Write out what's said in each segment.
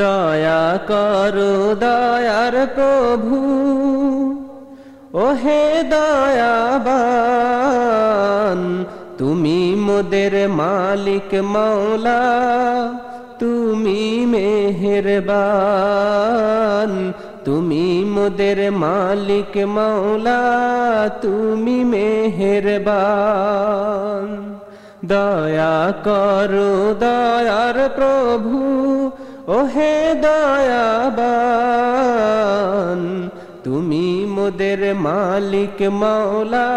দয়া করো দয়ার প্রভু। ওহে দয়াবান, তুমি মোদের মালিক মৌলা তুমি মেহেরবান, তুমি মোদের মালিক মৌলা তুমি মেহেরবান। দয়া করো দয়ার প্রভু। ওহে দয়াবান, তুমি মোদের মালিক মাওলা,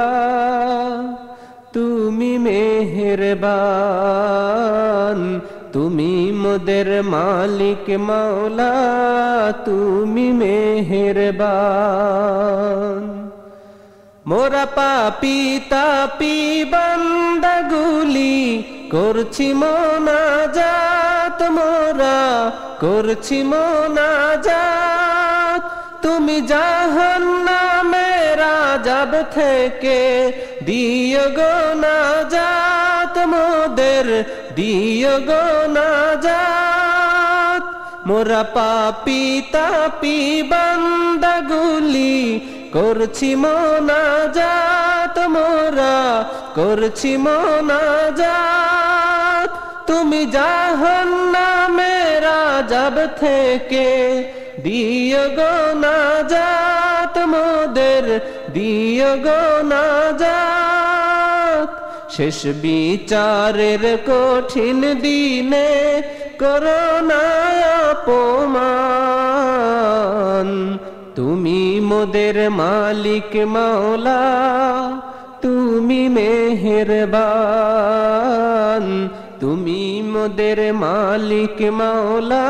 তুমি মেহেরবান, তুমি মোদের মালিক মাওলা, তুমি মেহেরবান। মোরা পাপি তাপি বান্দাগুলি, করছি মোনাজাত মোরা করছি মোনাজাত তুমি জাহান্নামের আজাব থেকে দিও গো নাজাত। মোদের দিও গো নাজাত। মোরা পাপি তাপি বান্দাগুলি করছি মোনাজাত মোরা করছি মোনাজাত তুমি জাহান্নামের আজাব থেকে দিও গো নাজাত মোদের দিও গো নাজাত শেষ বিচারের কঠিন দিনে করোনায় অপমান তুমি মোদের মালিক মাওলা তুমি মেহেরবান তুমি মোদের মালিক মাওলা,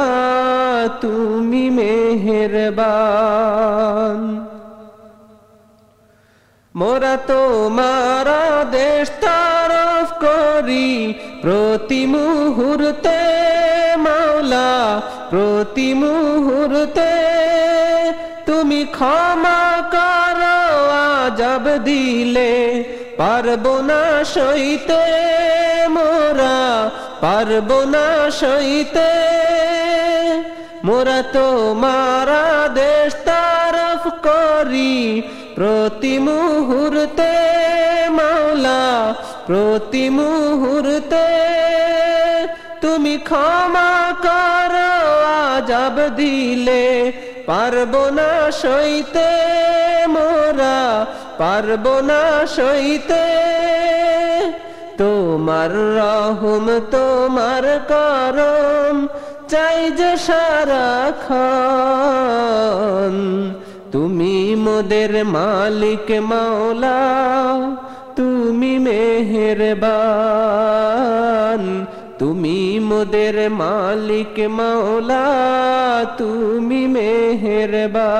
তুমি মেহেরবান। মোরা তোমারা দেশ তারফ করি, প্রতি মুহূর্তে মাওলা, প্রতি মুহূর্তে। তুমি ক্ষমা করো, আজব দিলে পারব না সইতে মোরা। পারব না সইতে। মোরা তোমারা দেশ তারফ করি প্রতি মুহূর্তে, মাওলা, প্রতি মুহূর্তে। তুমি ক্ষমা কর, আজব দিলে পারব না সইতে। মোরা পারব না সইতে। তোমার রহম, তোমার করম, চাই যে সারা খান তুমি মোদের মালিক মাওলা, তুমি মেহেরবান। তুমি মোদের মালিক মাওলা, তুমি মেহেরবান।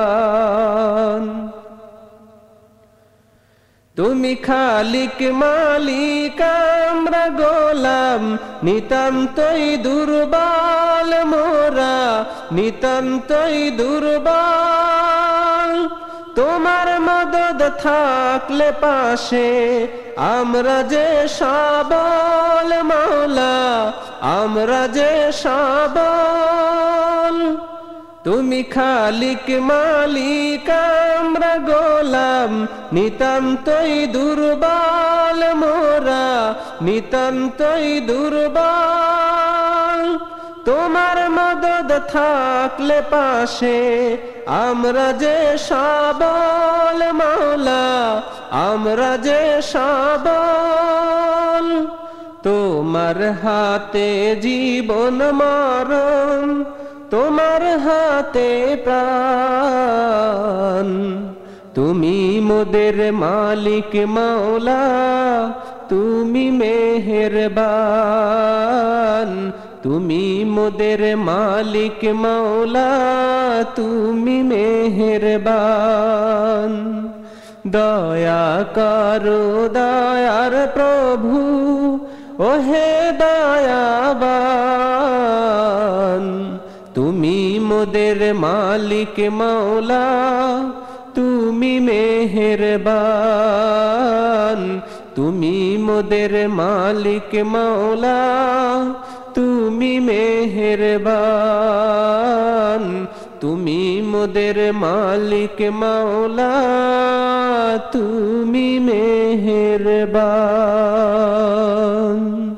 তুমি খালিক মালিক, আমরা গোলাম। নিতান্তই দুর্বল মোরা, নিতান্তই দুর্বল। তোমার মদদ থাকলে পাশে আমরা যে সবল মাওলা আমরা যে সবল তুমি খালিক মালিক, আমরা গোলাম। নিতান্তই দুর্বল মোরা, নিতান্তই দুর্বল। তোমার মদদ থাকলে পাশে আমরা যে সবল মাওলা, আমরা যে সবল। তোমার হাতে জীবন মরণ তোমার হাতে প্রাণ। তুমি মোদের মালিক মাওলা, তুমি মেহেরবান। তুমি মোদের মালিক মাওলা, তুমি মেহেরবান। দয়া করো, দয়ার প্রভু, ওহে দয়াবান। মোদের মালিক মাওলা, তুমি মেহেরবান। তুমি মোদের মালিক মাওলা, তুমি মেহেরবান। তুমি মোদের মালিক মাওলা, তুমি মেহেরবান।